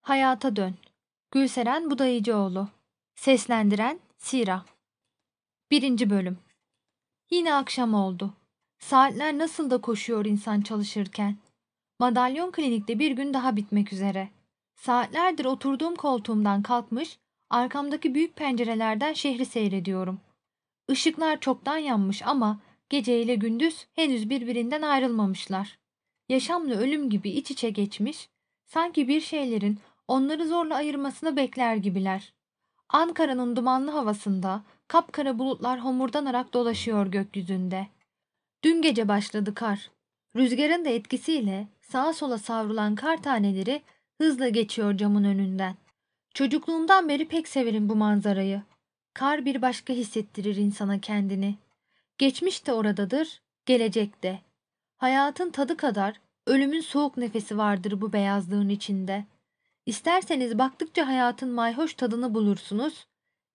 Hayata Dön Gülseren Budayıcıoğlu Seslendiren Sira 1. Bölüm Yine akşam oldu. Saatler nasıl da koşuyor insan çalışırken. Madalyon klinikte bir gün daha bitmek üzere. Saatlerdir oturduğum koltuğumdan kalkmış, arkamdaki büyük pencerelerden şehri seyrediyorum. Işıklar çoktan yanmış ama gece ile gündüz henüz birbirinden ayrılmamışlar. Yaşamla ölüm gibi iç içe geçmiş, sanki bir şeylerin onları zorla ayırmasını bekler gibiler. Ankara'nın dumanlı havasında kapkara bulutlar homurdanarak dolaşıyor gökyüzünde. Dün gece başladı kar. Rüzgarın da etkisiyle sağa sola savrulan kar taneleri hızla geçiyor camın önünden. Çocukluğumdan beri pek severim bu manzarayı. Kar bir başka hissettirir insana kendini. Geçmiş de oradadır, gelecek de. Hayatın tadı kadar ölümün soğuk nefesi vardır bu beyazlığın içinde. İsterseniz baktıkça hayatın mayhoş tadını bulursunuz,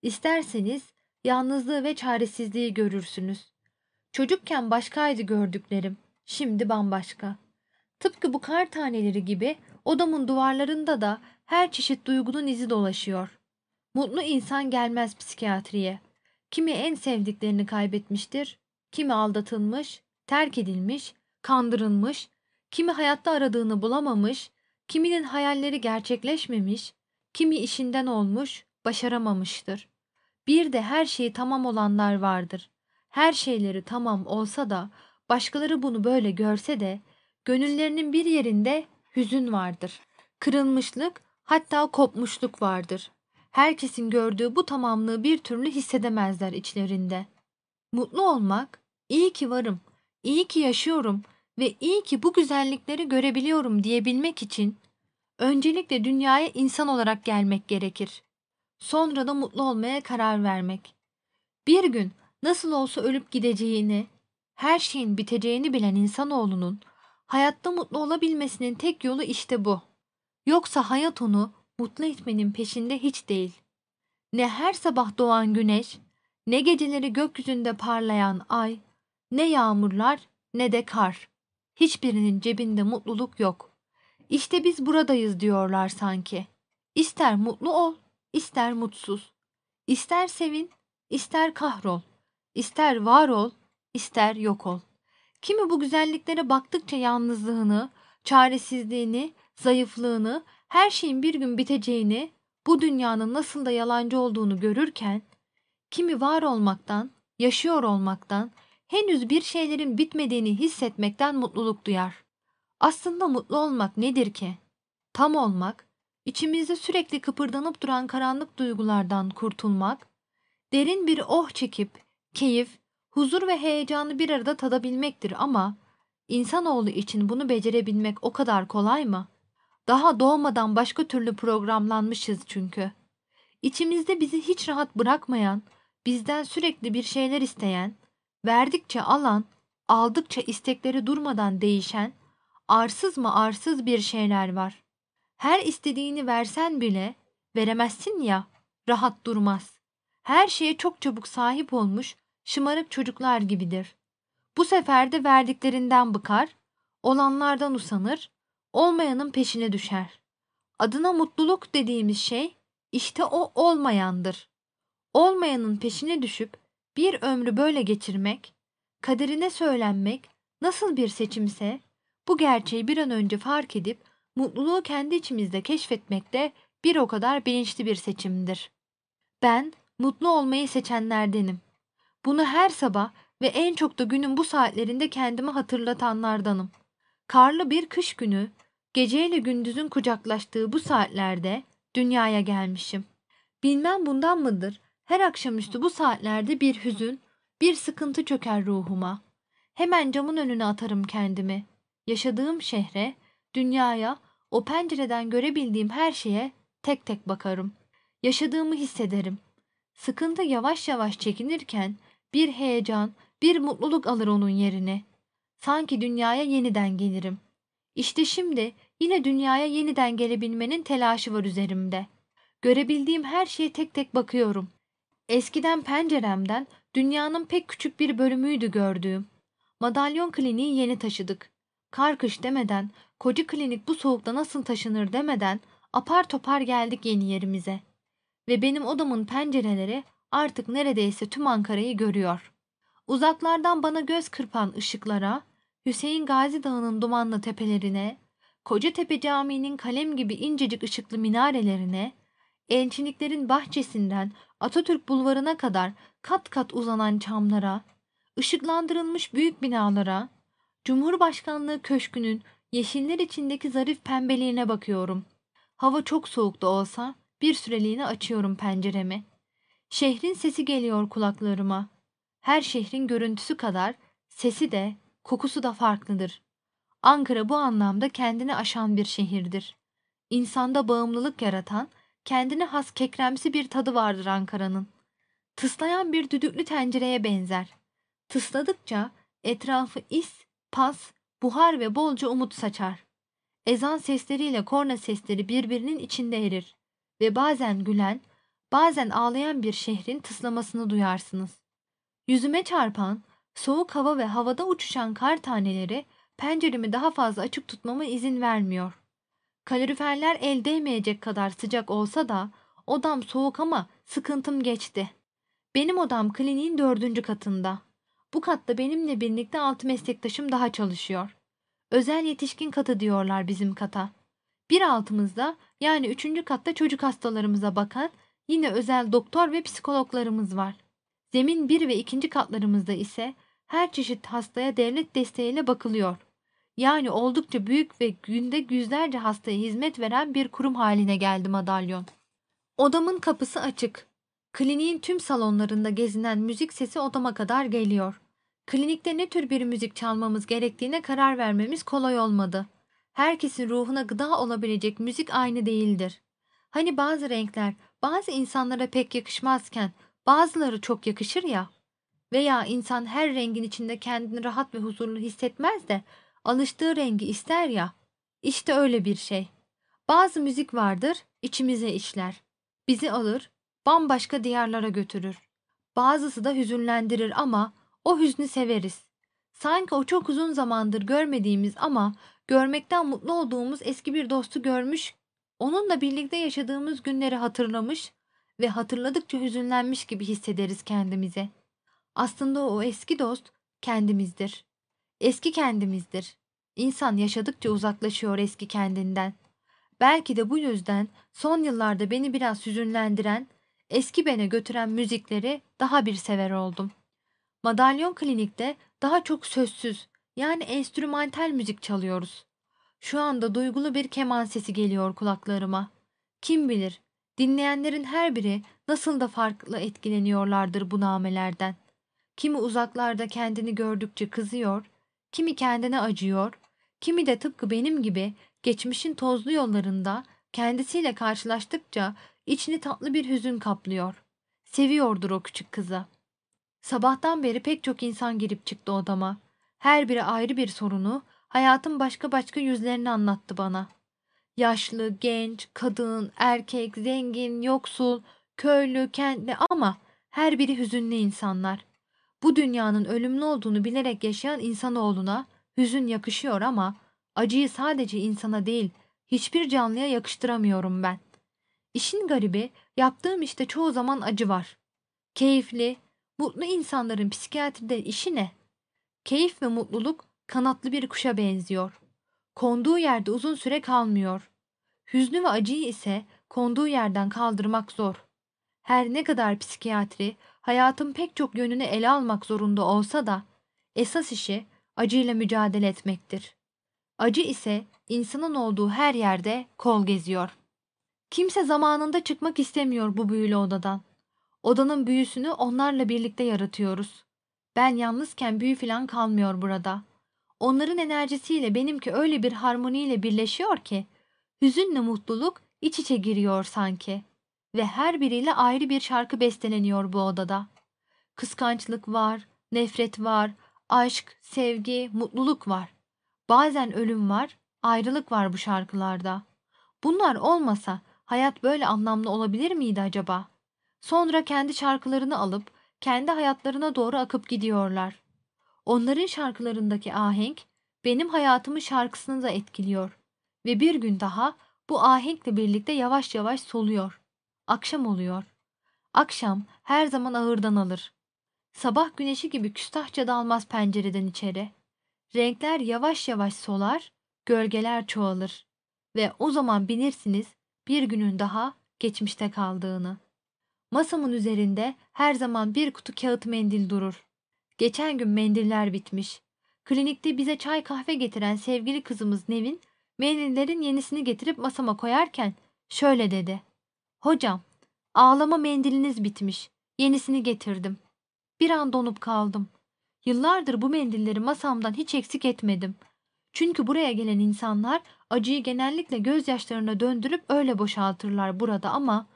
isterseniz yalnızlığı ve çaresizliği görürsünüz. Çocukken başkaydı gördüklerim, şimdi bambaşka. Tıpkı bu kar taneleri gibi odamın duvarlarında da her çeşit duygunun izi dolaşıyor. Mutlu insan gelmez psikiyatriye. Kimi en sevdiklerini kaybetmiştir, kimi aldatılmış, terk edilmiş, kandırılmış, kimi hayatta aradığını bulamamış, kiminin hayalleri gerçekleşmemiş, kimi işinden olmuş, başaramamıştır. Bir de her şeyi tamam olanlar vardır. Her şeyleri tamam olsa da başkaları bunu böyle görse de gönüllerinin bir yerinde hüzün vardır. Kırılmışlık hatta kopmuşluk vardır. Herkesin gördüğü bu tamamlığı bir türlü hissedemezler içlerinde. Mutlu olmak, iyi ki varım, iyi ki yaşıyorum ve iyi ki bu güzellikleri görebiliyorum diyebilmek için öncelikle dünyaya insan olarak gelmek gerekir. Sonra da mutlu olmaya karar vermek. Bir gün nasıl olsa ölüp gideceğini, her şeyin biteceğini bilen insanoğlunun hayatta mutlu olabilmesinin tek yolu işte bu. Yoksa hayat onu mutlu etmenin peşinde hiç değil. Ne her sabah doğan güneş, ne geceleri gökyüzünde parlayan ay, ne yağmurlar ne de kar. Hiçbirinin cebinde mutluluk yok. İşte biz buradayız diyorlar sanki. İster mutlu ol, ister mutsuz. İster sevin, ister kahrol. İster var ol, ister yok ol. Kimi bu güzelliklere baktıkça yalnızlığını, çaresizliğini, zayıflığını, her şeyin bir gün biteceğini, bu dünyanın nasıl da yalancı olduğunu görürken, kimi var olmaktan, yaşıyor olmaktan, henüz bir şeylerin bitmediğini hissetmekten mutluluk duyar. Aslında mutlu olmak nedir ki? Tam olmak, içimizde sürekli kıpırdanıp duran karanlık duygulardan kurtulmak, derin bir oh çekip keyif, huzur ve heyecanı bir arada tadabilmektir ama insanoğlu için bunu becerebilmek o kadar kolay mı? Daha doğmadan başka türlü programlanmışız çünkü. İçimizde bizi hiç rahat bırakmayan, bizden sürekli bir şeyler isteyen, verdikçe alan, aldıkça istekleri durmadan değişen, arsız mı arsız bir şeyler var. Her istediğini versen bile veremezsin ya, rahat durmaz. Her şeye çok çabuk sahip olmuş, şımarık çocuklar gibidir. Bu sefer de verdiklerinden bıkar, olanlardan usanır, olmayanın peşine düşer. Adına mutluluk dediğimiz şey işte o olmayandır. Olmayanın peşine düşüp bir ömrü böyle geçirmek, kaderine söylenmek nasıl bir seçimse bu gerçeği bir an önce fark edip mutluluğu kendi içimizde keşfetmek de bir o kadar bilinçli bir seçimdir. Ben mutlu olmayı seçenlerdenim. Bunu her sabah ve en çok da günün bu saatlerinde kendime hatırlatanlardanım. Karlı bir kış günü, geceyle gündüzün kucaklaştığı bu saatlerde dünyaya gelmişim. Bilmem bundan mıdır? Her akşamüstü bu saatlerde bir hüzün, bir sıkıntı çöker ruhuma. Hemen camın önüne atarım kendimi. Yaşadığım şehre, dünyaya, o pencereden görebildiğim her şeye tek tek bakarım. Yaşadığımı hissederim. Sıkıntı yavaş yavaş çekinirken bir heyecan, bir mutluluk alır onun yerini. Sanki dünyaya yeniden gelirim. İşte şimdi yine dünyaya yeniden gelebilmenin telaşı var üzerimde. Görebildiğim her şeye tek tek bakıyorum. Eskiden penceremden dünyanın pek küçük bir bölümüydü gördüğüm. Madalyon kliniği yeni taşıdık. Kar kış demeden, koca klinik bu soğukta nasıl taşınır demeden Apar topar geldik yeni yerimize. Ve benim odamın pencereleri artık neredeyse tüm Ankara'yı görüyor. Uzaklardan bana göz kırpan ışıklara, Hüseyin Gazi Dağı'nın dumanlı tepelerine, Kocatepe Camii'nin kalem gibi incecik ışıklı minarelerine, Elçiliklerin bahçesinden Atatürk Bulvarı'na kadar kat kat uzanan çamlara, ışıklandırılmış büyük binalara, Cumhurbaşkanlığı Köşkü'nün yeşiller içindeki zarif pembeliğine bakıyorum. Hava çok soğuk da olsa bir süreliğine açıyorum penceremi. Şehrin sesi geliyor kulaklarıma. Her şehrin görüntüsü kadar sesi de, kokusu da farklıdır. Ankara bu anlamda kendini aşan bir şehirdir. İnsanda bağımlılık yaratan, kendine has kekremsi bir tadı vardır Ankara'nın. Tıslayan bir düdüklü tencereye benzer. Tısladıkça etrafı is, pas, buhar ve bolca umut saçar. Ezan sesleriyle korna sesleri birbirinin içinde erir ve bazen gülen, bazen ağlayan bir şehrin tıslamasını duyarsınız. Yüzüme çarpan, soğuk hava ve havada uçuşan kar taneleri penceremi daha fazla açık tutmama izin vermiyor. Kaloriferler el değmeyecek kadar sıcak olsa da odam soğuk ama sıkıntım geçti. Benim odam kliniğin dördüncü katında. Bu katta benimle birlikte altı meslektaşım daha çalışıyor. Özel yetişkin katı diyorlar bizim kata. Bir altımızda yani üçüncü katta çocuk hastalarımıza bakan yine özel doktor ve psikologlarımız var. Zemin bir ve ikinci katlarımızda ise her çeşit hastaya devlet desteğiyle bakılıyor. Yani oldukça büyük ve günde yüzlerce hastaya hizmet veren bir kurum haline geldi madalyon. Odamın kapısı açık. Kliniğin tüm salonlarında gezinen müzik sesi odama kadar geliyor. Klinikte ne tür bir müzik çalmamız gerektiğine karar vermemiz kolay olmadı. Herkesin ruhuna gıda olabilecek müzik aynı değildir. Hani bazı renkler bazı insanlara pek yakışmazken bazıları çok yakışır ya. Veya insan her rengin içinde kendini rahat ve huzurlu hissetmez de alıştığı rengi ister ya. İşte öyle bir şey. Bazı müzik vardır, içimize işler. Bizi alır, bambaşka diyarlara götürür. Bazısı da hüzünlendirir ama o hüznü severiz. Sanki o çok uzun zamandır görmediğimiz ama görmekten mutlu olduğumuz eski bir dostu görmüş, onunla birlikte yaşadığımız günleri hatırlamış ve hatırladıkça hüzünlenmiş gibi hissederiz kendimize. Aslında o eski dost kendimizdir. Eski kendimizdir. İnsan yaşadıkça uzaklaşıyor eski kendinden. Belki de bu yüzden son yıllarda beni biraz hüzünlendiren, eski bene götüren müzikleri daha bir sever oldum. Madalyon Klinik'te daha çok sözsüz yani enstrümantal müzik çalıyoruz. Şu anda duygulu bir keman sesi geliyor kulaklarıma. Kim bilir dinleyenlerin her biri nasıl da farklı etkileniyorlardır bu namelerden. Kimi uzaklarda kendini gördükçe kızıyor, kimi kendine acıyor, kimi de tıpkı benim gibi geçmişin tozlu yollarında kendisiyle karşılaştıkça içini tatlı bir hüzün kaplıyor. Seviyordur o küçük kızı. Sabahtan beri pek çok insan girip çıktı odama. Her biri ayrı bir sorunu, hayatın başka başka yüzlerini anlattı bana. Yaşlı, genç, kadın, erkek, zengin, yoksul, köylü, kentli ama her biri hüzünlü insanlar. Bu dünyanın ölümlü olduğunu bilerek yaşayan insanoğluna hüzün yakışıyor ama acıyı sadece insana değil, hiçbir canlıya yakıştıramıyorum ben. İşin garibi, yaptığım işte çoğu zaman acı var. Keyifli, mutlu insanların psikiyatride işi ne? Keyif ve mutluluk kanatlı bir kuşa benziyor. Konduğu yerde uzun süre kalmıyor. Hüznü ve acıyı ise konduğu yerden kaldırmak zor. Her ne kadar psikiyatri hayatın pek çok yönünü ele almak zorunda olsa da esas işi acıyla mücadele etmektir. Acı ise insanın olduğu her yerde kol geziyor. Kimse zamanında çıkmak istemiyor bu büyülü odadan. Odanın büyüsünü onlarla birlikte yaratıyoruz. Ben yalnızken büyü falan kalmıyor burada. Onların enerjisiyle benimki öyle bir harmoniyle birleşiyor ki hüzünle mutluluk iç içe giriyor sanki ve her biriyle ayrı bir şarkı besteleniyor bu odada. Kıskançlık var, nefret var, aşk, sevgi, mutluluk var. Bazen ölüm var, ayrılık var bu şarkılarda. Bunlar olmasa hayat böyle anlamlı olabilir miydi acaba? Sonra kendi şarkılarını alıp kendi hayatlarına doğru akıp gidiyorlar. Onların şarkılarındaki ahenk benim hayatımın şarkısını da etkiliyor ve bir gün daha Bu ahenkle birlikte yavaş yavaş soluyor. Akşam oluyor. Akşam her zaman ağırdan alır. Sabah güneşi gibi küstahça dalmaz pencereden içeri. Renkler yavaş yavaş solar, gölgeler çoğalır. Ve o zaman bilirsiniz bir günün daha geçmişte kaldığını. Masamın üzerinde her zaman bir kutu kağıt mendil durur. Geçen gün mendiller bitmiş. Klinikte bize çay kahve getiren sevgili kızımız Nevin, mendillerin yenisini getirip masama koyarken şöyle dedi. Hocam, ağlama mendiliniz bitmiş. Yenisini getirdim. Bir an donup kaldım. Yıllardır bu mendilleri masamdan hiç eksik etmedim. Çünkü buraya gelen insanlar acıyı genellikle gözyaşlarına döndürüp öyle boşaltırlar burada ama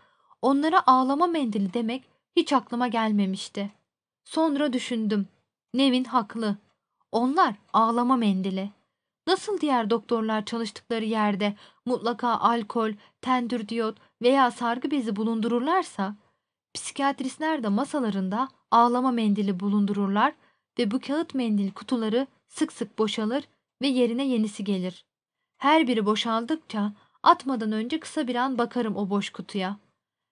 onlara ağlama mendili demek hiç aklıma gelmemişti. Sonra düşündüm. Nevin haklı. Onlar ağlama mendili. Nasıl diğer doktorlar çalıştıkları yerde mutlaka alkol, tendür diyot veya sargı bezi bulundururlarsa, psikiyatristler de masalarında ağlama mendili bulundururlar ve bu kağıt mendil kutuları sık sık boşalır ve yerine yenisi gelir. Her biri boşaldıkça atmadan önce kısa bir an bakarım o boş kutuya.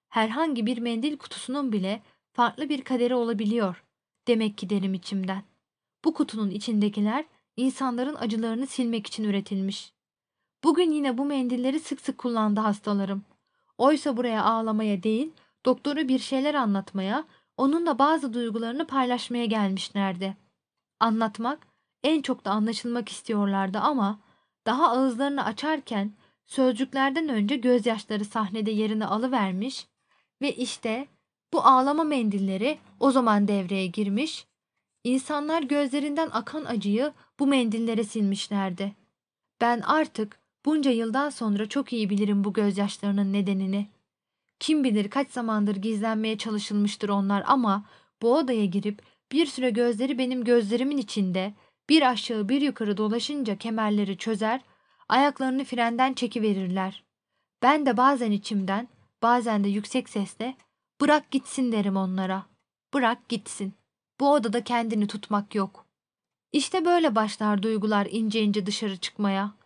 Herhangi bir mendil kutusunun bile farklı bir kaderi olabiliyor. Demek ki derim içimden. Bu kutunun içindekiler insanların acılarını silmek için üretilmiş. Bugün yine bu mendilleri sık sık kullandı hastalarım. Oysa buraya ağlamaya değil, doktoru bir şeyler anlatmaya, onunla bazı duygularını paylaşmaya gelmişlerdi. Anlatmak, en çok da anlaşılmak istiyorlardı ama daha ağızlarını açarken sözcüklerden önce gözyaşları sahnede yerini alıvermiş ve işte bu ağlama mendilleri o zaman devreye girmiş, insanlar gözlerinden akan acıyı bu mendillere silmişlerdi. Ben artık bunca yıldan sonra çok iyi bilirim bu gözyaşlarının nedenini. Kim bilir kaç zamandır gizlenmeye çalışılmıştır onlar ama bu odaya girip bir süre gözleri benim gözlerimin içinde bir aşağı bir yukarı dolaşınca kemerleri çözer, ayaklarını frenden çekiverirler. Ben de bazen içimden, bazen de yüksek sesle bırak gitsin derim onlara. Bırak gitsin. Bu odada kendini tutmak yok. İşte böyle başlar duygular ince ince dışarı çıkmaya.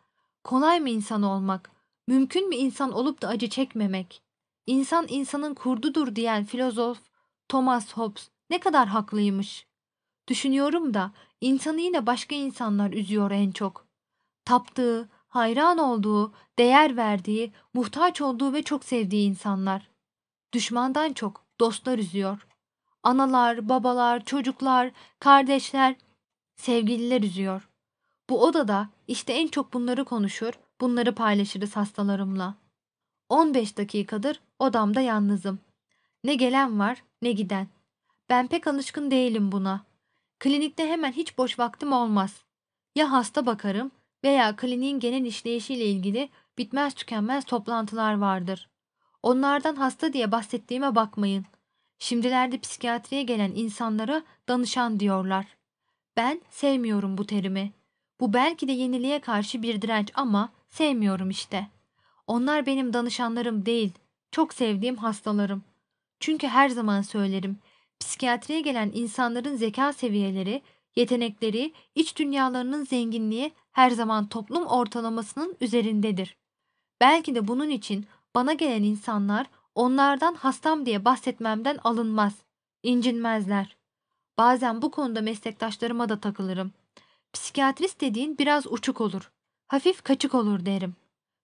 Kolay mı insan olmak? Mümkün mü insan olup da acı çekmemek? İnsan insanın kurdudur diyen filozof Thomas Hobbes ne kadar haklıymış. Düşünüyorum da insanı yine başka insanlar üzüyor en çok. Taptığı, hayran olduğu, değer verdiği, muhtaç olduğu ve çok sevdiği insanlar. Düşmandan çok dostlar üzüyor. Analar, babalar, çocuklar, kardeşler, sevgililer üzüyor. Bu odada işte en çok bunları konuşur, bunları paylaşırız hastalarımla. 15 dakikadır odamda yalnızım. Ne gelen var ne giden. Ben pek alışkın değilim buna. Klinikte hemen hiç boş vaktim olmaz. Ya hasta bakarım veya kliniğin genel işleyişiyle ilgili bitmez tükenmez toplantılar vardır. Onlardan hasta diye bahsettiğime bakmayın. Şimdilerde psikiyatriye gelen insanlara danışan diyorlar. Ben sevmiyorum bu terimi. Bu belki de yeniliğe karşı bir direnç ama sevmiyorum işte. Onlar benim danışanlarım değil, çok sevdiğim hastalarım. Çünkü her zaman söylerim, psikiyatriye gelen insanların zeka seviyeleri, yetenekleri, iç dünyalarının zenginliği her zaman toplum ortalamasının üzerindedir. Belki de bunun için bana gelen insanlar onlardan hastam diye bahsetmemden alınmaz, incinmezler. Bazen bu konuda meslektaşlarıma da takılırım. Psikiyatrist dediğin biraz uçuk olur. Hafif kaçık olur derim.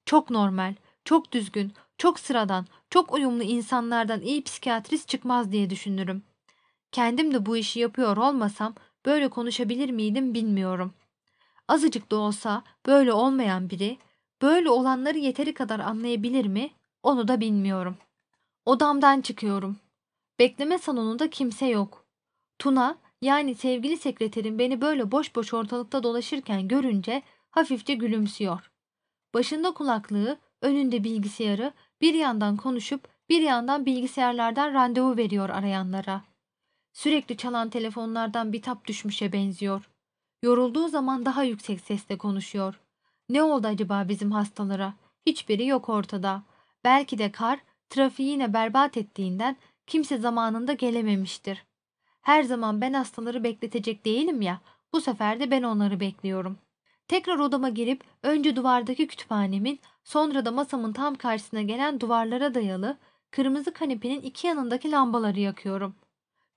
Çok normal, çok düzgün, çok sıradan, çok uyumlu insanlardan iyi psikiyatrist çıkmaz diye düşünürüm. Kendim de bu işi yapıyor olmasam böyle konuşabilir miydim bilmiyorum. Azıcık da olsa böyle olmayan biri, böyle olanları yeteri kadar anlayabilir mi? Onu da bilmiyorum. Odamdan çıkıyorum. Bekleme salonunda kimse yok. Tuna yani sevgili sekreterim beni böyle boş boş ortalıkta dolaşırken görünce hafifçe gülümsüyor. Başında kulaklığı, önünde bilgisayarı, bir yandan konuşup bir yandan bilgisayarlardan randevu veriyor arayanlara. Sürekli çalan telefonlardan bitap düşmüşe benziyor. Yorulduğu zaman daha yüksek sesle konuşuyor. Ne oldu acaba bizim hastalara? Hiçbiri yok ortada. Belki de kar trafiği yine berbat ettiğinden kimse zamanında gelememiştir. Her zaman ben hastaları bekletecek değilim ya, bu sefer de ben onları bekliyorum. Tekrar odama girip önce duvardaki kütüphanemin, Sonra da masamın tam karşısına gelen duvarlara dayalı kırmızı kanepenin iki yanındaki lambaları yakıyorum.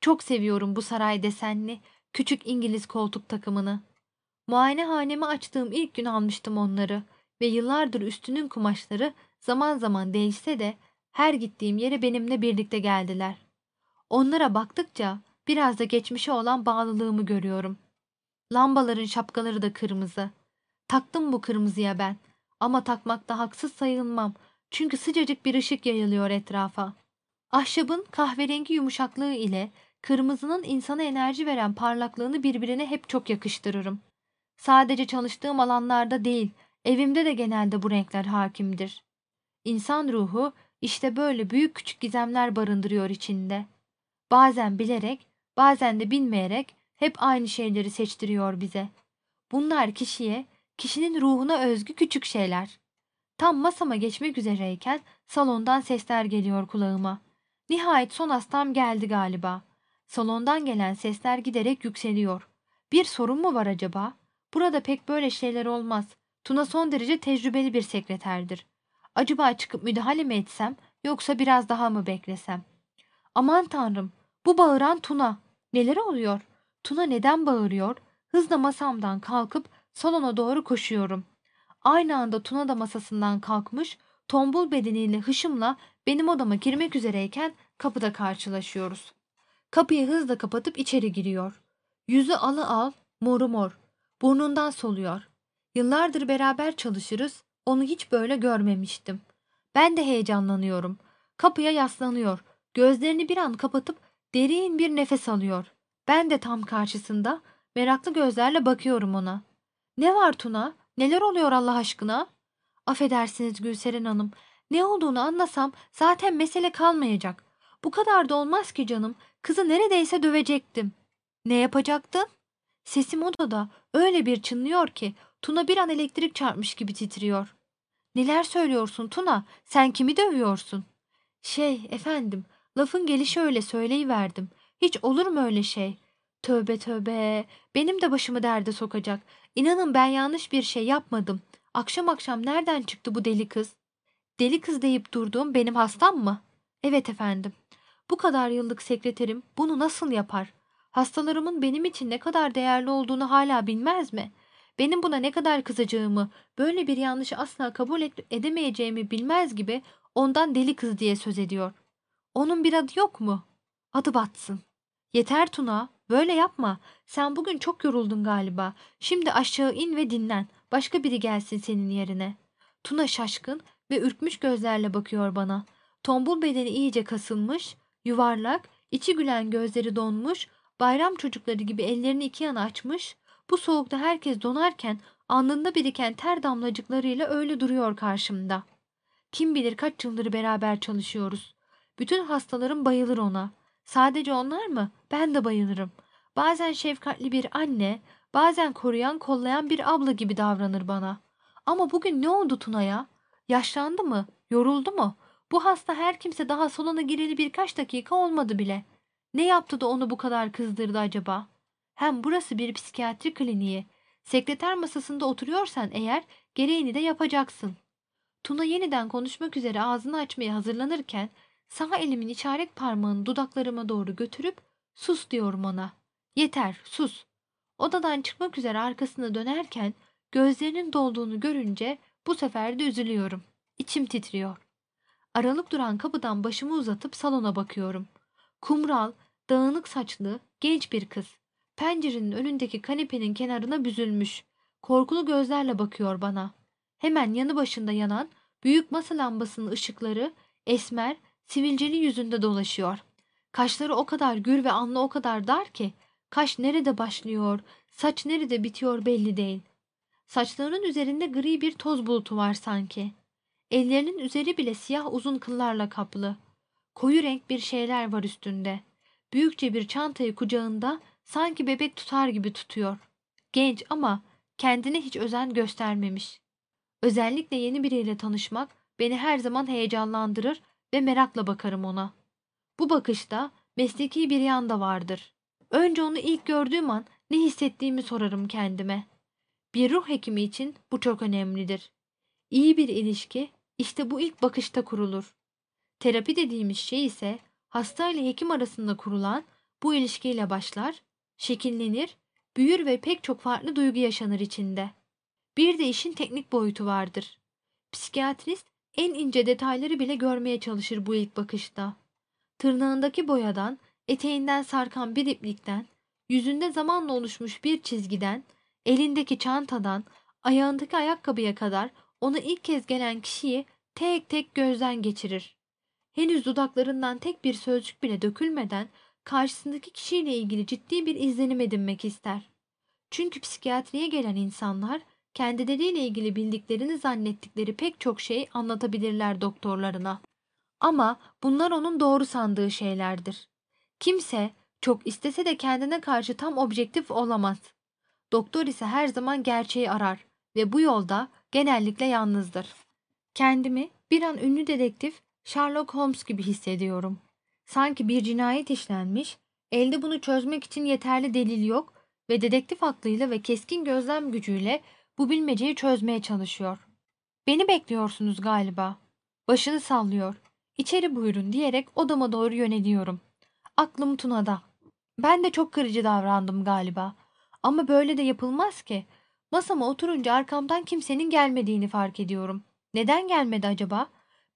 Çok seviyorum bu saray desenli küçük İngiliz koltuk takımını. Muayenehanemi açtığım ilk gün almıştım onları ve yıllardır üstünün kumaşları zaman zaman değişse de her gittiğim yere benimle birlikte geldiler. Onlara baktıkça biraz da geçmişe olan bağlılığımı görüyorum. Lambaların şapkaları da kırmızı. Taktım bu kırmızıya ben ama takmakta haksız sayılmam çünkü sıcacık bir ışık yayılıyor etrafa. Ahşabın kahverengi yumuşaklığı ile kırmızının insana enerji veren parlaklığını birbirine hep çok yakıştırırım. Sadece çalıştığım alanlarda değil, evimde de genelde bu renkler hakimdir. İnsan ruhu işte böyle büyük küçük gizemler barındırıyor içinde. Bazen bilerek, bazen de bilmeyerek hep aynı şeyleri seçtiriyor bize. Bunlar kişiye, kişinin ruhuna özgü küçük şeyler. Tam masama geçmek üzereyken salondan sesler geliyor kulağıma. Nihayet son hastam geldi galiba. Salondan gelen sesler giderek yükseliyor. Bir sorun mu var acaba? Burada pek böyle şeyler olmaz. Tuna son derece tecrübeli bir sekreterdir. Acaba çıkıp müdahale mi etsem yoksa biraz daha mı beklesem? Aman tanrım bu bağıran Tuna. Neler oluyor? Tuna neden bağırıyor? Hızla masamdan kalkıp salona doğru koşuyorum. Aynı anda Tuna da masasından kalkmış, tombul bedeniyle hışımla benim odama girmek üzereyken kapıda karşılaşıyoruz. Kapıyı hızla kapatıp içeri giriyor. Yüzü alı al, moru mor. Burnundan soluyor. Yıllardır beraber çalışırız, onu hiç böyle görmemiştim. Ben de heyecanlanıyorum. Kapıya yaslanıyor. Gözlerini bir an kapatıp derin bir nefes alıyor. Ben de tam karşısında meraklı gözlerle bakıyorum ona. Ne var Tuna? Neler oluyor Allah aşkına? Affedersiniz Gülseren Hanım. Ne olduğunu anlasam zaten mesele kalmayacak. Bu kadar da olmaz ki canım. Kızı neredeyse dövecektim. Ne yapacaktın? Sesim odada öyle bir çınlıyor ki Tuna bir an elektrik çarpmış gibi titriyor. Neler söylüyorsun Tuna? Sen kimi dövüyorsun? Şey efendim lafın gelişi öyle söyleyiverdim. Hiç olur mu öyle şey? Tövbe tövbe. Benim de başımı derde sokacak. İnanın ben yanlış bir şey yapmadım. Akşam akşam nereden çıktı bu deli kız? Deli kız deyip durduğum benim hastam mı? Evet efendim. Bu kadar yıllık sekreterim bunu nasıl yapar? Hastalarımın benim için ne kadar değerli olduğunu hala bilmez mi? Benim buna ne kadar kızacağımı, böyle bir yanlışı asla kabul edemeyeceğimi bilmez gibi ondan deli kız diye söz ediyor. Onun bir adı yok mu? Adı batsın. Yeter Tuna, böyle yapma. Sen bugün çok yoruldun galiba. Şimdi aşağı in ve dinlen. Başka biri gelsin senin yerine. Tuna şaşkın ve ürkmüş gözlerle bakıyor bana. Tombul bedeni iyice kasılmış, yuvarlak, içi gülen gözleri donmuş, bayram çocukları gibi ellerini iki yana açmış, bu soğukta herkes donarken alnında biriken ter damlacıklarıyla öyle duruyor karşımda. Kim bilir kaç yıldır beraber çalışıyoruz. Bütün hastalarım bayılır ona. Sadece onlar mı? Ben de bayılırım. Bazen şefkatli bir anne, bazen koruyan kollayan bir abla gibi davranır bana. Ama bugün ne oldu Tuna'ya? Yaşlandı mı? Yoruldu mu? Bu hasta her kimse daha salona gireli birkaç dakika olmadı bile. Ne yaptı da onu bu kadar kızdırdı acaba? Hem burası bir psikiyatri kliniği. Sekreter masasında oturuyorsan eğer gereğini de yapacaksın. Tuna yeniden konuşmak üzere ağzını açmaya hazırlanırken sağ elimin işaret parmağını dudaklarıma doğru götürüp sus diyorum ona. Yeter sus. Odadan çıkmak üzere arkasına dönerken gözlerinin dolduğunu görünce bu sefer de üzülüyorum. İçim titriyor. Aralık duran kapıdan başımı uzatıp salona bakıyorum. Kumral, dağınık saçlı, genç bir kız. Pencerenin önündeki kanepenin kenarına büzülmüş. Korkulu gözlerle bakıyor bana. Hemen yanı başında yanan büyük masa lambasının ışıkları esmer, sivilceli yüzünde dolaşıyor. Kaşları o kadar gür ve anlı o kadar dar ki kaş nerede başlıyor, saç nerede bitiyor belli değil. Saçlarının üzerinde gri bir toz bulutu var sanki. Ellerinin üzeri bile siyah uzun kıllarla kaplı. Koyu renk bir şeyler var üstünde. Büyükçe bir çantayı kucağında sanki bebek tutar gibi tutuyor. Genç ama kendine hiç özen göstermemiş. Özellikle yeni biriyle tanışmak beni her zaman heyecanlandırır ve merakla bakarım ona. Bu bakışta mesleki bir yan da vardır. Önce onu ilk gördüğüm an ne hissettiğimi sorarım kendime. Bir ruh hekimi için bu çok önemlidir. İyi bir ilişki işte bu ilk bakışta kurulur. Terapi dediğimiz şey ise hasta ile hekim arasında kurulan bu ilişkiyle başlar, şekillenir, büyür ve pek çok farklı duygu yaşanır içinde. Bir de işin teknik boyutu vardır. Psikiyatrist en ince detayları bile görmeye çalışır bu ilk bakışta. Tırnağındaki boyadan, eteğinden sarkan bir iplikten, yüzünde zamanla oluşmuş bir çizgiden, elindeki çantadan, ayağındaki ayakkabıya kadar ona ilk kez gelen kişiyi tek tek gözden geçirir. Henüz dudaklarından tek bir sözcük bile dökülmeden karşısındaki kişiyle ilgili ciddi bir izlenim edinmek ister. Çünkü psikiyatriye gelen insanlar kendileriyle ilgili bildiklerini zannettikleri pek çok şey anlatabilirler doktorlarına. Ama bunlar onun doğru sandığı şeylerdir. Kimse çok istese de kendine karşı tam objektif olamaz. Doktor ise her zaman gerçeği arar ve bu yolda genellikle yalnızdır. Kendimi bir an ünlü dedektif Sherlock Holmes gibi hissediyorum. Sanki bir cinayet işlenmiş, elde bunu çözmek için yeterli delil yok ve dedektif aklıyla ve keskin gözlem gücüyle bu bilmeceyi çözmeye çalışıyor. Beni bekliyorsunuz galiba. Başını sallıyor. İçeri buyurun diyerek odama doğru yöneliyorum. Aklım Tuna'da. Ben de çok kırıcı davrandım galiba. Ama böyle de yapılmaz ki. Masama oturunca arkamdan kimsenin gelmediğini fark ediyorum. Neden gelmedi acaba?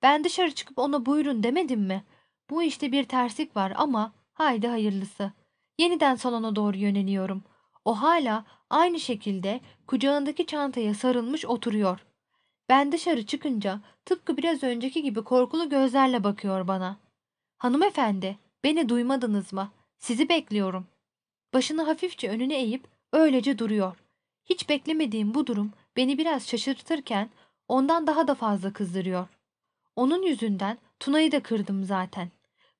Ben dışarı çıkıp ona buyurun demedim mi? Bu işte bir terslik var ama haydi hayırlısı. Yeniden salona doğru yöneliyorum. O hala aynı şekilde kucağındaki çantaya sarılmış oturuyor. Ben dışarı çıkınca tıpkı biraz önceki gibi korkulu gözlerle bakıyor bana. Hanımefendi, beni duymadınız mı? Sizi bekliyorum. Başını hafifçe önüne eğip öylece duruyor. Hiç beklemediğim bu durum beni biraz şaşırtırken ondan daha da fazla kızdırıyor. Onun yüzünden Tuna'yı da kırdım zaten.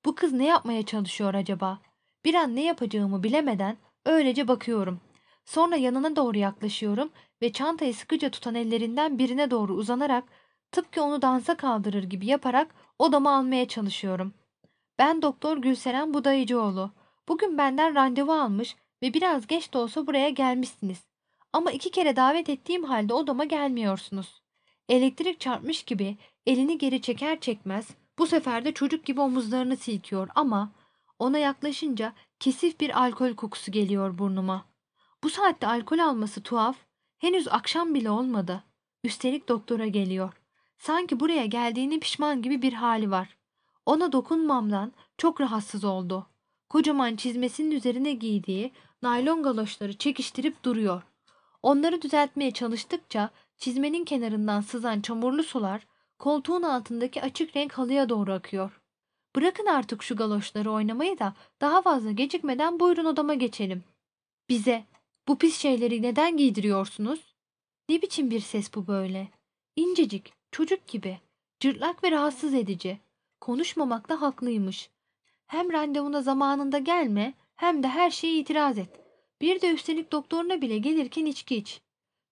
Bu kız ne yapmaya çalışıyor acaba? Bir an ne yapacağımı bilemeden öylece bakıyorum. Sonra yanına doğru yaklaşıyorum ve çantayı sıkıca tutan ellerinden birine doğru uzanarak tıpkı onu dansa kaldırır gibi yaparak odama almaya çalışıyorum. Ben Doktor Gülseren Budayıcıoğlu. Bugün benden randevu almış ve biraz geç de olsa buraya gelmişsiniz. Ama iki kere davet ettiğim halde odama gelmiyorsunuz. Elektrik çarpmış gibi elini geri çeker çekmez bu sefer de çocuk gibi omuzlarını silkiyor ama ona yaklaşınca kesif bir alkol kokusu geliyor burnuma. Bu saatte alkol alması tuhaf. Henüz akşam bile olmadı. Üstelik doktora geliyor. Sanki buraya geldiğini pişman gibi bir hali var. Ona dokunmamdan çok rahatsız oldu. Kocaman çizmesinin üzerine giydiği naylon galoşları çekiştirip duruyor. Onları düzeltmeye çalıştıkça çizmenin kenarından sızan çamurlu sular koltuğun altındaki açık renk halıya doğru akıyor. Bırakın artık şu galoşları oynamayı da daha fazla gecikmeden buyurun odama geçelim. Bize bu pis şeyleri neden giydiriyorsunuz? Ne biçim bir ses bu böyle? İncecik, çocuk gibi, cırtlak ve rahatsız edici. Konuşmamakta haklıymış. Hem randevuna zamanında gelme hem de her şeye itiraz et. Bir de üstelik doktoruna bile gelirken içki iç.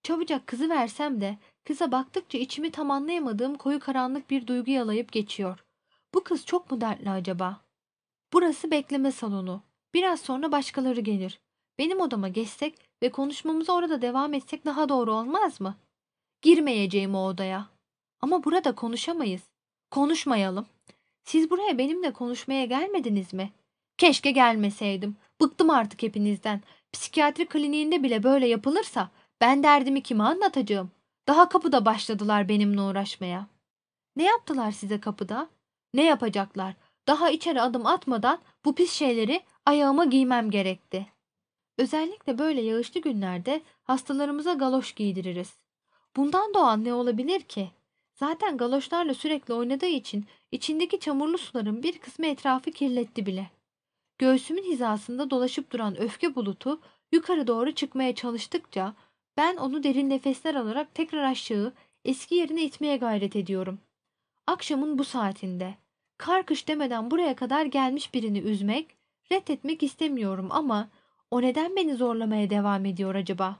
Çabucak kızı versem de kıza baktıkça içimi tam anlayamadığım koyu karanlık bir duygu yalayıp geçiyor. Bu kız çok mu dertli acaba? Burası bekleme salonu. Biraz sonra başkaları gelir. Benim odama geçsek ve konuşmamıza orada devam etsek daha doğru olmaz mı? Girmeyeceğim o odaya. Ama burada konuşamayız. Konuşmayalım. Siz buraya benimle konuşmaya gelmediniz mi? Keşke gelmeseydim. Bıktım artık hepinizden. Psikiyatri kliniğinde bile böyle yapılırsa ben derdimi kime anlatacağım? Daha kapıda başladılar benimle uğraşmaya. Ne yaptılar size kapıda? Ne yapacaklar? Daha içeri adım atmadan bu pis şeyleri ayağıma giymem gerekti. Özellikle böyle yağışlı günlerde hastalarımıza galoş giydiririz. Bundan doğan ne olabilir ki? Zaten galoşlarla sürekli oynadığı için içindeki çamurlu suların bir kısmı etrafı kirletti bile. Göğsümün hizasında dolaşıp duran öfke bulutu yukarı doğru çıkmaya çalıştıkça ben onu derin nefesler alarak tekrar aşağı eski yerine itmeye gayret ediyorum. Akşamın bu saatinde kar kış demeden buraya kadar gelmiş birini üzmek, reddetmek istemiyorum ama o neden beni zorlamaya devam ediyor acaba?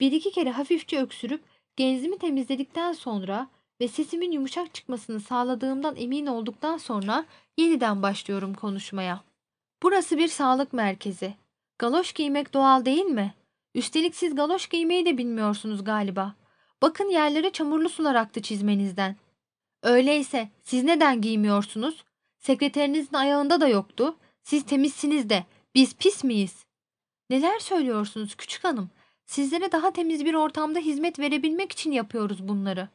Bir iki kere hafifçe öksürüp genzimi temizledikten sonra ve sesimin yumuşak çıkmasını sağladığımdan emin olduktan sonra yeniden başlıyorum konuşmaya. Burası bir sağlık merkezi. Galoş giymek doğal değil mi? Üstelik siz galoş giymeyi de bilmiyorsunuz galiba. Bakın yerlere çamurlu sular aktı çizmenizden. Öyleyse siz neden giymiyorsunuz? Sekreterinizin ayağında da yoktu. Siz temizsiniz de biz pis miyiz? Neler söylüyorsunuz küçük hanım? Sizlere daha temiz bir ortamda hizmet verebilmek için yapıyoruz bunları.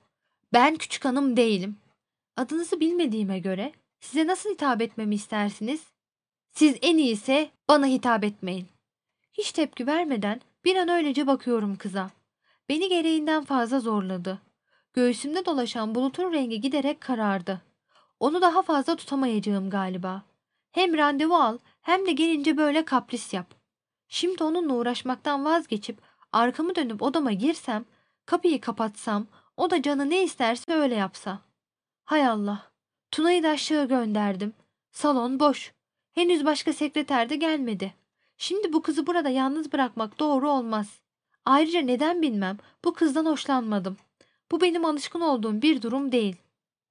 Ben küçük hanım değilim. Adınızı bilmediğime göre size nasıl hitap etmemi istersiniz? Siz en iyisi bana hitap etmeyin. Hiç tepki vermeden bir an öylece bakıyorum kıza. Beni gereğinden fazla zorladı. Göğsümde dolaşan bulutun rengi giderek karardı. Onu daha fazla tutamayacağım galiba. Hem randevu al hem de gelince böyle kapris yap. Şimdi onunla uğraşmaktan vazgeçip arkamı dönüp odama girsem, kapıyı kapatsam, o da canı ne isterse öyle yapsa. Hay Allah. Tuna'yı da aşağı gönderdim. Salon boş. Henüz başka sekreter de gelmedi. Şimdi bu kızı burada yalnız bırakmak doğru olmaz. Ayrıca neden bilmem bu kızdan hoşlanmadım. Bu benim alışkın olduğum bir durum değil.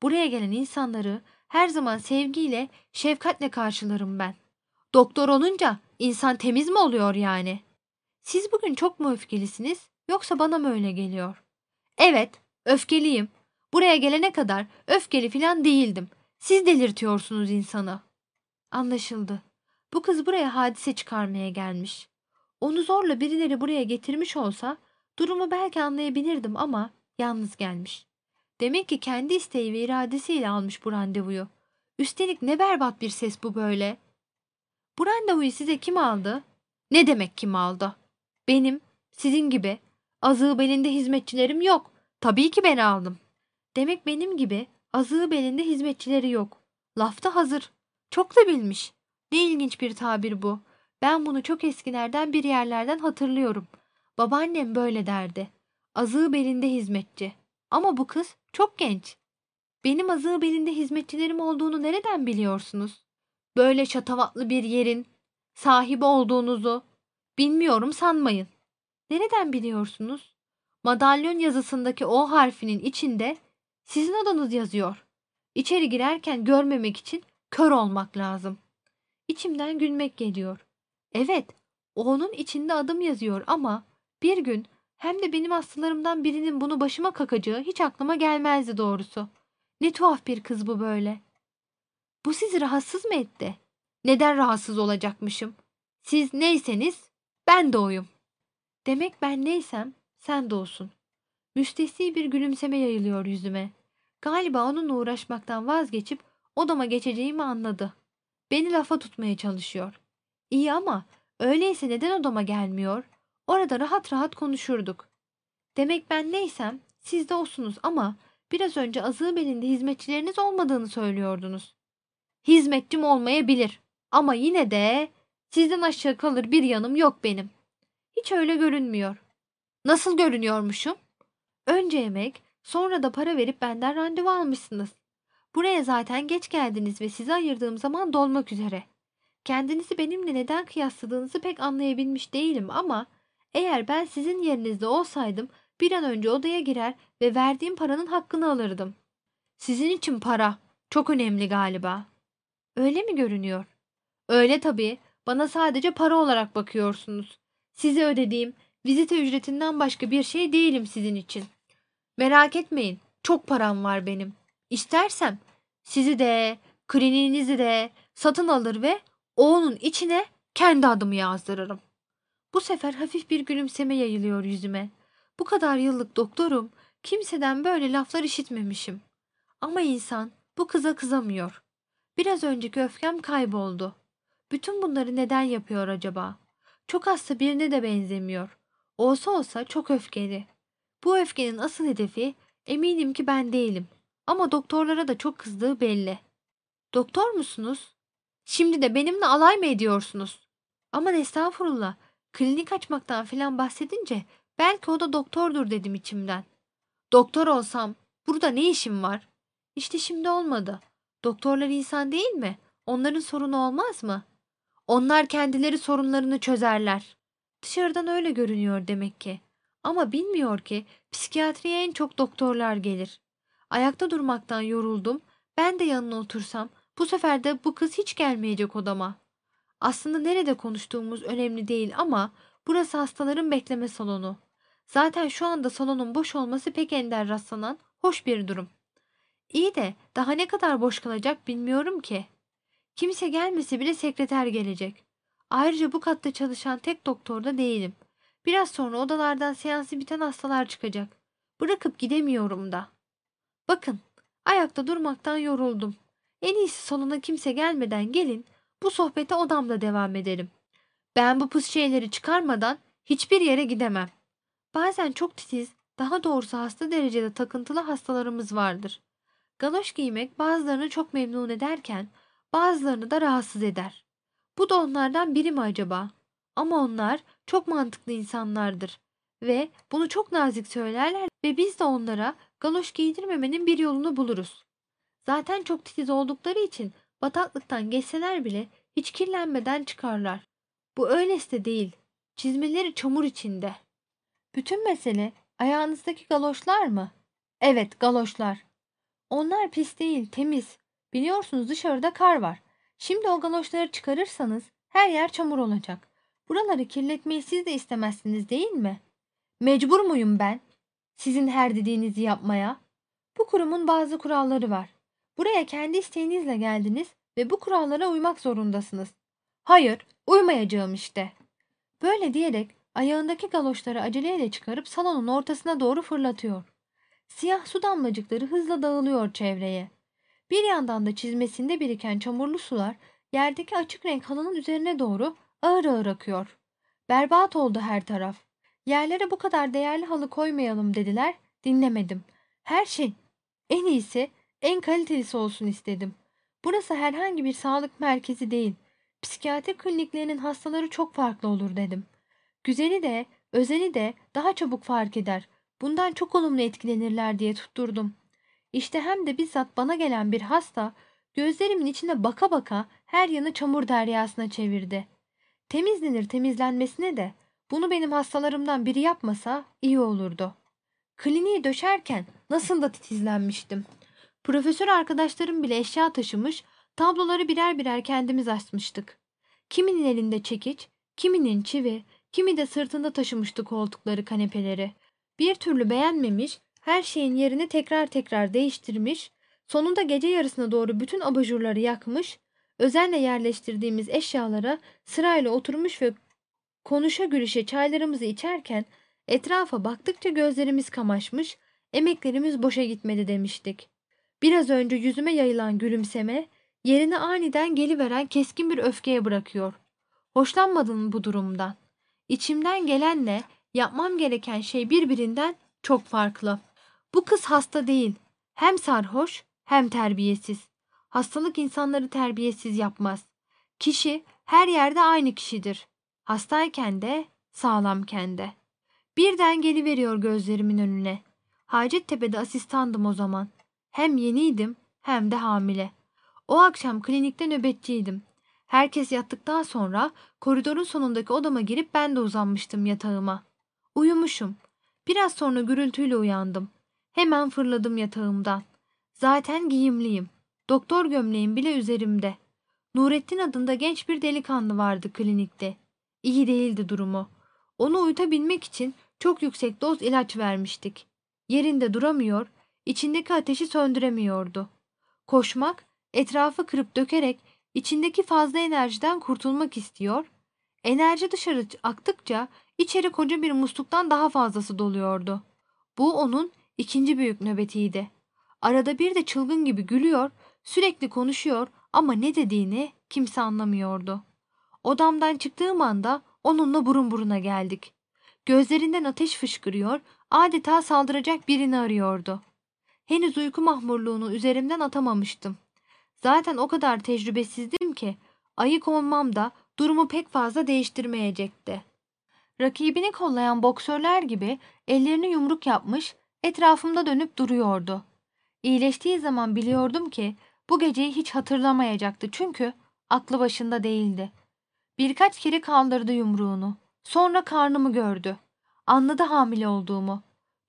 Buraya gelen insanları her zaman sevgiyle, şefkatle karşılarım ben. Doktor olunca insan temiz mi oluyor yani? Siz bugün çok mu öfkelisiniz yoksa bana mı öyle geliyor? Evet, öfkeliyim. Buraya gelene kadar öfkeli filan değildim. Siz delirtiyorsunuz insanı. Anlaşıldı. Bu kız buraya hadise çıkarmaya gelmiş. Onu zorla birileri buraya getirmiş olsa durumu belki anlayabilirdim ama yalnız gelmiş. Demek ki kendi isteği ve iradesiyle almış bu randevuyu. Üstelik ne berbat bir ses bu böyle. Bu randevuyu size kim aldı? Ne demek kim aldı? Benim, sizin gibi. Azığı belinde hizmetçilerim yok. Tabii ki ben aldım. Demek benim gibi azığı belinde hizmetçileri yok. Lafta hazır. Çok da bilmiş. Ne ilginç bir tabir bu. Ben bunu çok eskilerden bir yerlerden hatırlıyorum. Babaannem böyle derdi. Azığı belinde hizmetçi. Ama bu kız çok genç. Benim azığı belinde hizmetçilerim olduğunu nereden biliyorsunuz? Böyle şatavatlı bir yerin sahibi olduğunuzu bilmiyorum sanmayın. Nereden biliyorsunuz? Madalyon yazısındaki O harfinin içinde sizin adınız yazıyor. İçeri girerken görmemek için kör olmak lazım. İçimden gülmek geliyor. Evet, onun içinde adım yazıyor ama bir gün hem de benim hastalarımdan birinin bunu başıma kakacağı hiç aklıma gelmezdi doğrusu. Ne tuhaf bir kız bu böyle. Bu sizi rahatsız mı etti? Neden rahatsız olacakmışım? Siz neyseniz ben de oyum. Demek ben neysem sen de olsun. Müstesni bir gülümseme yayılıyor yüzüme. Galiba onunla uğraşmaktan vazgeçip odama geçeceğimi anladı. Beni lafa tutmaya çalışıyor. İyi ama öyleyse neden odama gelmiyor? Orada rahat rahat konuşurduk. Demek ben neysem siz de olsunuz ama biraz önce azığı belinde hizmetçileriniz olmadığını söylüyordunuz. Hizmetçim olmayabilir ama yine de sizden aşağı kalır bir yanım yok benim. Hiç öyle görünmüyor. Nasıl görünüyormuşum? Önce yemek, sonra da para verip benden randevu almışsınız. Buraya zaten geç geldiniz ve sizi ayırdığım zaman dolmak üzere. Kendinizi benimle neden kıyasladığınızı pek anlayabilmiş değilim ama eğer ben sizin yerinizde olsaydım bir an önce odaya girer ve verdiğim paranın hakkını alırdım. Sizin için para çok önemli galiba. Öyle mi görünüyor? Öyle tabii. Bana sadece para olarak bakıyorsunuz. Size ödediğim vizite ücretinden başka bir şey değilim sizin için. Merak etmeyin. Çok param var benim. İstersem sizi de, kliniğinizi de satın alır ve onun içine kendi adımı yazdırırım. Bu sefer hafif bir gülümseme yayılıyor yüzüme. Bu kadar yıllık doktorum, kimseden böyle laflar işitmemişim. Ama insan bu kıza kızamıyor. Biraz önceki öfkem kayboldu. Bütün bunları neden yapıyor acaba? Çok hasta birine de benzemiyor. Olsa olsa çok öfkeli. Bu öfkenin asıl hedefi eminim ki ben değilim. Ama doktorlara da çok kızdığı belli. Doktor musunuz? Şimdi de benimle alay mı ediyorsunuz? Aman estağfurullah. Klinik açmaktan filan bahsedince belki o da doktordur dedim içimden. Doktor olsam burada ne işim var? İşte şimdi olmadı. Doktorlar insan değil mi? Onların sorunu olmaz mı? Onlar kendileri sorunlarını çözerler. Dışarıdan öyle görünüyor demek ki. Ama bilmiyor ki psikiyatriye en çok doktorlar gelir. Ayakta durmaktan yoruldum. Ben de yanına otursam bu sefer de bu kız hiç gelmeyecek odama. Aslında nerede konuştuğumuz önemli değil ama burası hastaların bekleme salonu. Zaten şu anda salonun boş olması pek ender rastlanan hoş bir durum. İyi de daha ne kadar boş kalacak bilmiyorum ki. Kimse gelmese bile sekreter gelecek. Ayrıca bu katta çalışan tek doktor da değilim. Biraz sonra odalardan seansı biten hastalar çıkacak. Bırakıp gidemiyorum da. Bakın, ayakta durmaktan yoruldum. En iyisi salona kimse gelmeden gelin, bu sohbete odamda devam edelim. Ben bu pis şeyleri çıkarmadan hiçbir yere gidemem. Bazen çok titiz, daha doğrusu hasta derecede takıntılı hastalarımız vardır. Galoş giymek bazılarını çok memnun ederken bazılarını da rahatsız eder. Bu da onlardan biri mi acaba? Ama onlar çok mantıklı insanlardır ve bunu çok nazik söylerler ve biz de onlara galoş giydirmemenin bir yolunu buluruz. Zaten çok titiz oldukları için bataklıktan geçseler bile hiç kirlenmeden çıkarlar. Bu öylesi de değil. Çizmeleri çamur içinde. Bütün mesele ayağınızdaki galoşlar mı? Evet, galoşlar. Onlar pis değil, temiz. Biliyorsunuz dışarıda kar var. Şimdi o galoşları çıkarırsanız her yer çamur olacak. Buraları kirletmeyi siz de istemezsiniz değil mi? Mecbur muyum ben? Sizin her dediğinizi yapmaya. Bu kurumun bazı kuralları var. Buraya kendi isteğinizle geldiniz ve bu kurallara uymak zorundasınız. Hayır, uymayacağım işte. Böyle diyerek ayağındaki galoşları aceleyle çıkarıp salonun ortasına doğru fırlatıyor. Siyah su damlacıkları hızla dağılıyor çevreye. Bir yandan da çizmesinde biriken çamurlu sular yerdeki açık renk halının üzerine doğru ağır ağır akıyor. Berbat oldu her taraf. Yerlere bu kadar değerli halı koymayalım dediler. Dinlemedim. Her şey en iyisi, en kalitelisi olsun istedim. Burası herhangi bir sağlık merkezi değil. Psikiyatri kliniklerinin hastaları çok farklı olur dedim. Güzeli de, özeli de daha çabuk fark eder. Bundan çok olumlu etkilenirler diye tutturdum. İşte hem de bizzat bana gelen bir hasta gözlerimin içine baka baka her yanı çamur deryasına çevirdi. Temizlenir temizlenmesine de bunu benim hastalarımdan biri yapmasa iyi olurdu. Kliniği döşerken nasıl da titizlenmiştim. Profesör arkadaşlarım bile eşya taşımış, tabloları birer birer kendimiz asmıştık. Kiminin elinde çekiç, kiminin çivi, kimi de sırtında taşımıştı koltukları, kanepeleri. Bir türlü beğenmemiş, her şeyin yerini tekrar tekrar değiştirmiş, sonunda gece yarısına doğru bütün abajurları yakmış, özenle yerleştirdiğimiz eşyalara sırayla oturmuş ve konuşa gülüşe çaylarımızı içerken etrafa baktıkça gözlerimiz kamaşmış, emeklerimiz boşa gitmedi demiştik. Biraz önce yüzüme yayılan gülümseme yerini aniden geliveren keskin bir öfkeye bırakıyor. Hoşlanmadım bu durumdan. İçimden gelenle yapmam gereken şey birbirinden çok farklı. Bu kız hasta değil. Hem sarhoş hem terbiyesiz. Hastalık insanları terbiyesiz yapmaz. Kişi her yerde aynı kişidir. Hastayken de sağlamken de. Birden geliveriyor gözlerimin önüne. Hacettepe'de asistandım o zaman. Hem yeniydim hem de hamile. O akşam klinikte nöbetçiydim. Herkes yattıktan sonra koridorun sonundaki odama girip ben de uzanmıştım yatağıma. Uyumuşum. Biraz sonra gürültüyle uyandım. Hemen fırladım yatağımdan. Zaten giyimliyim. Doktor gömleğim bile üzerimde. Nurettin adında genç bir delikanlı vardı klinikte. İyi değildi durumu. Onu uyutabilmek için çok yüksek doz ilaç vermiştik. Yerinde duramıyor, içindeki ateşi söndüremiyordu. Koşmak, etrafı kırıp dökerek içindeki fazla enerjiden kurtulmak istiyor. Enerji dışarı aktıkça içeri koca bir musluktan daha fazlası doluyordu. Bu onun ikinci büyük nöbetiydi. Arada bir de çılgın gibi gülüyor, sürekli konuşuyor ama ne dediğini kimse anlamıyordu. Odamdan çıktığım anda onunla burun buruna geldik. Gözlerinden ateş fışkırıyor, adeta saldıracak birini arıyordu. Henüz uyku mahmurluğunu üzerimden atamamıştım. Zaten o kadar tecrübesizdim ki ayık olmam da durumu pek fazla değiştirmeyecekti. Rakibini kollayan boksörler gibi ellerini yumruk yapmış, etrafımda dönüp duruyordu. İyileştiği zaman biliyordum ki bu geceyi hiç hatırlamayacaktı çünkü aklı başında değildi. Birkaç kere kaldırdı yumruğunu. Sonra karnımı gördü. Anladı hamile olduğumu.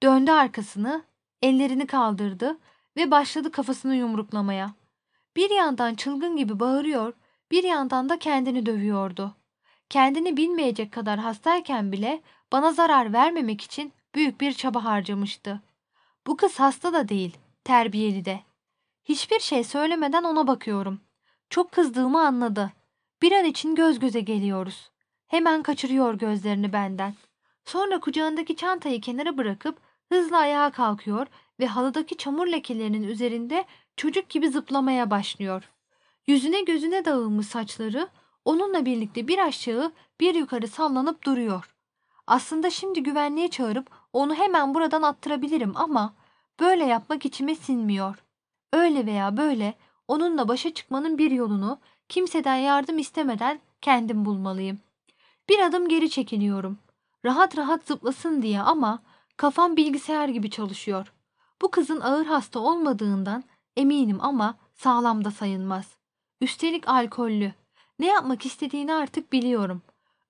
Döndü arkasını, ellerini kaldırdı ve başladı kafasını yumruklamaya. Bir yandan çılgın gibi bağırıyor, bir yandan da kendini dövüyordu. Kendini bilmeyecek kadar hastayken bile bana zarar vermemek için büyük bir çaba harcamıştı. Bu kız hasta da değil, terbiyeli de. Hiçbir şey söylemeden ona bakıyorum. Çok kızdığımı anladı. Bir an için göz göze geliyoruz. Hemen kaçırıyor gözlerini benden. Sonra kucağındaki çantayı kenara bırakıp hızla ayağa kalkıyor ve halıdaki çamur lekelerinin üzerinde çocuk gibi zıplamaya başlıyor. Yüzüne gözüne dağılmış saçları onunla birlikte bir aşağı bir yukarı sallanıp duruyor. Aslında şimdi güvenliğe çağırıp onu hemen buradan attırabilirim ama böyle yapmak içime sinmiyor. Öyle veya böyle onunla başa çıkmanın bir yolunu kimseden yardım istemeden kendim bulmalıyım. Bir adım geri çekiliyorum. Rahat rahat zıplasın diye ama kafam bilgisayar gibi çalışıyor. Bu kızın ağır hasta olmadığından eminim ama sağlam da sayılmaz. Üstelik alkollü. Ne yapmak istediğini artık biliyorum.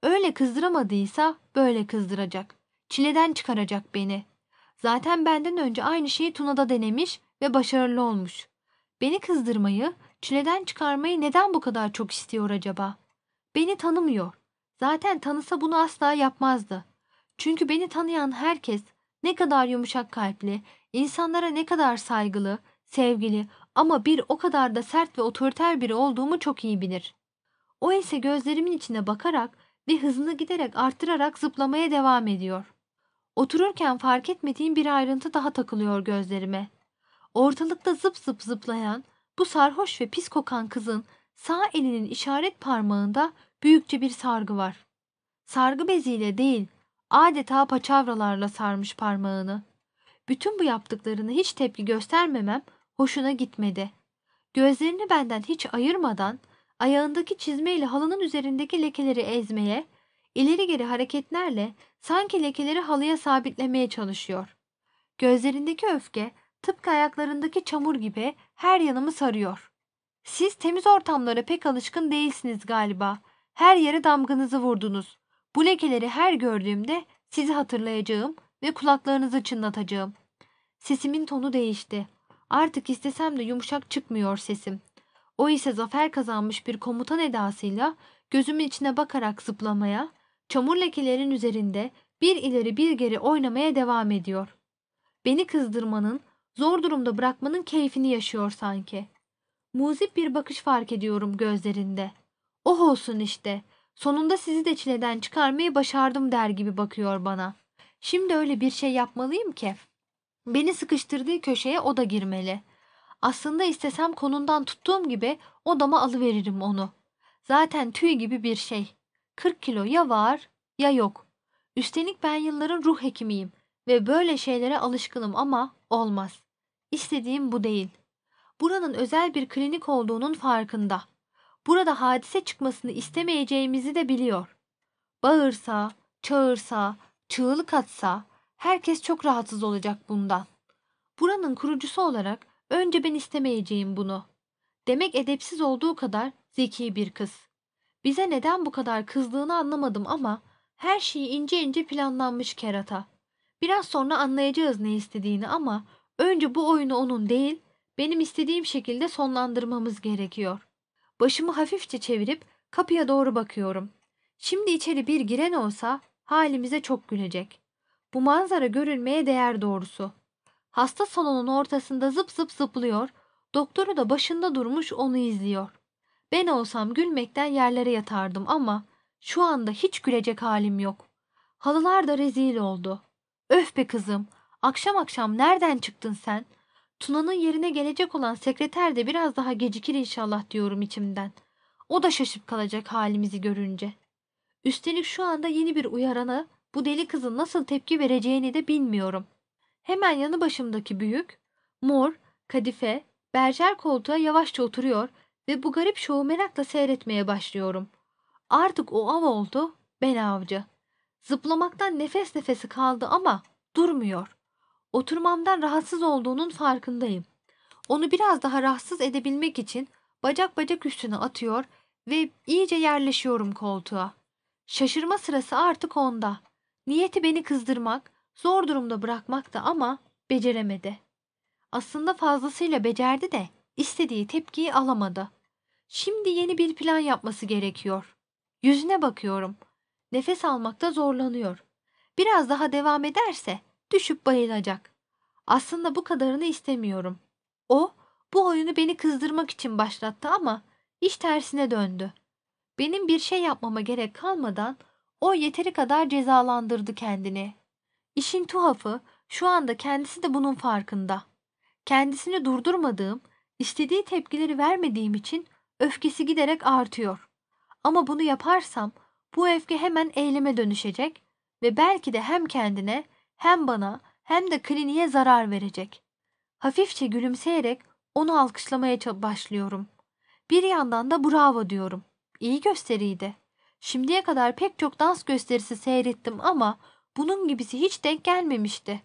Öyle kızdıramadıysa böyle kızdıracak. Çileden çıkaracak beni. Zaten benden önce aynı şeyi Tuna'da denemiş ve başarılı olmuş. Beni kızdırmayı, çileden çıkarmayı neden bu kadar çok istiyor acaba? Beni tanımıyor. Zaten tanısa bunu asla yapmazdı. Çünkü beni tanıyan herkes ne kadar yumuşak kalpli, insanlara ne kadar saygılı, sevgili ama bir o kadar da sert ve otoriter biri olduğumu çok iyi bilir. O ise gözlerimin içine bakarak ve hızını giderek arttırarak zıplamaya devam ediyor. Otururken fark etmediğim bir ayrıntı daha takılıyor gözlerime. Ortalıkta zıp zıp zıplayan bu sarhoş ve pis kokan kızın sağ elinin işaret parmağında büyükçe bir sargı var. Sargı beziyle değil, adeta paçavralarla sarmış parmağını. Bütün bu yaptıklarını hiç tepki göstermemem hoşuna gitmedi. Gözlerini benden hiç ayırmadan ayağındaki çizmeyle halının üzerindeki lekeleri ezmeye, ileri geri hareketlerle sanki lekeleri halıya sabitlemeye çalışıyor. Gözlerindeki öfke tıpkı ayaklarındaki çamur gibi her yanımı sarıyor. Siz temiz ortamlara pek alışkın değilsiniz galiba. Her yere damganızı vurdunuz. Bu lekeleri her gördüğümde sizi hatırlayacağım ve kulaklarınızı çınlatacağım. Sesimin tonu değişti. Artık istesem de yumuşak çıkmıyor sesim. O ise zafer kazanmış bir komutan edasıyla gözümün içine bakarak zıplamaya, çamur lekelerin üzerinde bir ileri bir geri oynamaya devam ediyor. Beni kızdırmanın, zor durumda bırakmanın keyfini yaşıyor sanki. Muzip bir bakış fark ediyorum gözlerinde. Oh olsun işte, sonunda sizi de çileden çıkarmayı başardım der gibi bakıyor bana. Şimdi öyle bir şey yapmalıyım ki. Beni sıkıştırdığı köşeye o da girmeli. Aslında istesem konundan tuttuğum gibi odama alıveririm onu. Zaten tüy gibi bir şey. 40 kilo ya var ya yok. Üstelik ben yılların ruh hekimiyim ve böyle şeylere alışkınım ama olmaz. İstediğim bu değil. Buranın özel bir klinik olduğunun farkında. Burada hadise çıkmasını istemeyeceğimizi de biliyor. Bağırsa, çağırsa, çığlık atsa herkes çok rahatsız olacak bundan. Buranın kurucusu olarak önce ben istemeyeceğim bunu. Demek edepsiz olduğu kadar zeki bir kız. Bize neden bu kadar kızdığını anlamadım ama her şeyi ince ince planlanmış kerata. Biraz sonra anlayacağız ne istediğini ama önce bu oyunu onun değil, benim istediğim şekilde sonlandırmamız gerekiyor. Başımı hafifçe çevirip kapıya doğru bakıyorum. Şimdi içeri bir giren olsa halimize çok gülecek. Bu manzara görülmeye değer doğrusu. Hasta salonun ortasında zıp zıp zıplıyor, doktoru da başında durmuş onu izliyor. Ben olsam gülmekten yerlere yatardım ama şu anda hiç gülecek halim yok. Halılar da rezil oldu. Öf be kızım, akşam akşam nereden çıktın sen? Tuna'nın yerine gelecek olan sekreter de biraz daha gecikir inşallah diyorum içimden. O da şaşıp kalacak halimizi görünce. Üstelik şu anda yeni bir uyarana bu deli kızın nasıl tepki vereceğini de bilmiyorum. Hemen yanı başımdaki büyük, mor, kadife, berjer koltuğa yavaşça oturuyor ve bu garip şovu merakla seyretmeye başlıyorum. Artık o av oldu, ben avcı. Zıplamaktan nefes nefesi kaldı ama durmuyor. Oturmamdan rahatsız olduğunun farkındayım. Onu biraz daha rahatsız edebilmek için bacak bacak üstüne atıyor ve iyice yerleşiyorum koltuğa. Şaşırma sırası artık onda. Niyeti beni kızdırmak, zor durumda bırakmak da ama beceremedi. Aslında fazlasıyla becerdi de istediği tepkiyi alamadı. Şimdi yeni bir plan yapması gerekiyor. Yüzüne bakıyorum. Nefes almakta zorlanıyor. Biraz daha devam ederse düşüp bayılacak. Aslında bu kadarını istemiyorum. O bu oyunu beni kızdırmak için başlattı ama iş tersine döndü. Benim bir şey yapmama gerek kalmadan o yeteri kadar cezalandırdı kendini. İşin tuhafı şu anda kendisi de bunun farkında. Kendisini durdurmadığım, istediği tepkileri vermediğim için öfkesi giderek artıyor. Ama bunu yaparsam bu öfke hemen eyleme dönüşecek ve belki de hem kendine hem bana hem de kliniğe zarar verecek. Hafifçe gülümseyerek onu alkışlamaya başlıyorum. Bir yandan da bravo diyorum. İyi gösteriydi. Şimdiye kadar pek çok dans gösterisi seyrettim ama bunun gibisi hiç denk gelmemişti.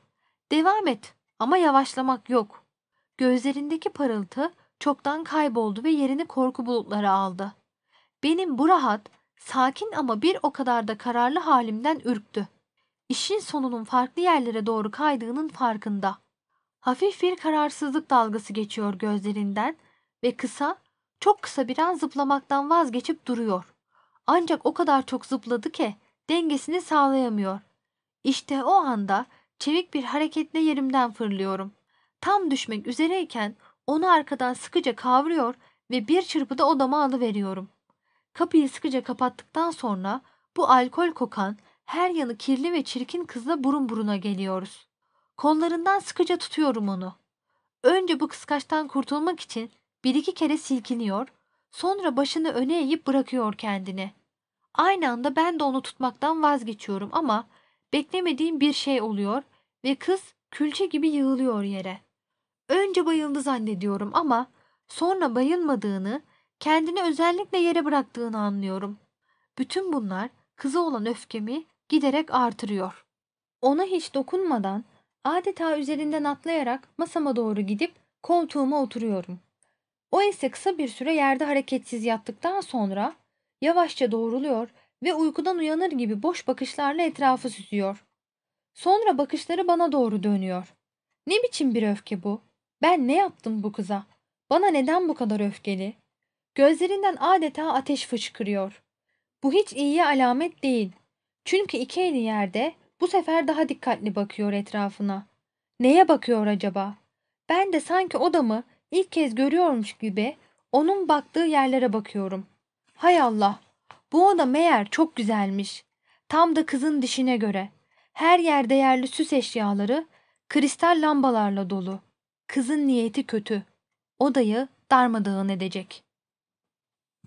Devam et ama yavaşlamak yok. Gözlerindeki parıltı çoktan kayboldu ve yerini korku bulutları aldı. Benim bu rahat, sakin ama bir o kadar da kararlı halimden ürktü. İşin sonunun farklı yerlere doğru kaydığının farkında. Hafif bir kararsızlık dalgası geçiyor gözlerinden ve kısa, çok kısa bir an zıplamaktan vazgeçip duruyor. Ancak o kadar çok zıpladı ki dengesini sağlayamıyor. İşte o anda çevik bir hareketle yerimden fırlıyorum. Tam düşmek üzereyken onu arkadan sıkıca kavruyor ve bir çırpıda odama alıveriyorum. Kapıyı sıkıca kapattıktan sonra bu alkol kokan, her yanı kirli ve çirkin kızla burun buruna geliyoruz. Kollarından sıkıca tutuyorum onu. Önce bu kıskaçtan kurtulmak için bir iki kere silkiniyor, sonra başını öne eğip bırakıyor kendini. Aynı anda ben de onu tutmaktan vazgeçiyorum ama beklemediğim bir şey oluyor ve kız külçe gibi yığılıyor yere. Önce bayıldı zannediyorum ama sonra bayılmadığını, kendini özellikle yere bıraktığını anlıyorum. Bütün bunlar kıza olan öfkemi giderek artırıyor. Ona hiç dokunmadan adeta üzerinden atlayarak masama doğru gidip koltuğuma oturuyorum. O ise kısa bir süre yerde hareketsiz yattıktan sonra yavaşça doğruluyor ve uykudan uyanır gibi boş bakışlarla etrafı süzüyor. Sonra bakışları bana doğru dönüyor. Ne biçim bir öfke bu? Ben ne yaptım bu kıza? Bana neden bu kadar öfkeli? Gözlerinden adeta ateş fışkırıyor. Bu hiç iyiye alamet değil. Çünkü iki eli yerde bu sefer daha dikkatli bakıyor etrafına. Neye bakıyor acaba? Ben de sanki odamı ilk kez görüyormuş gibi onun baktığı yerlere bakıyorum. Hay Allah! Bu oda meğer çok güzelmiş. Tam da kızın dişine göre. Her yer değerli süs eşyaları, kristal lambalarla dolu. Kızın niyeti kötü. Odayı darmadağın edecek.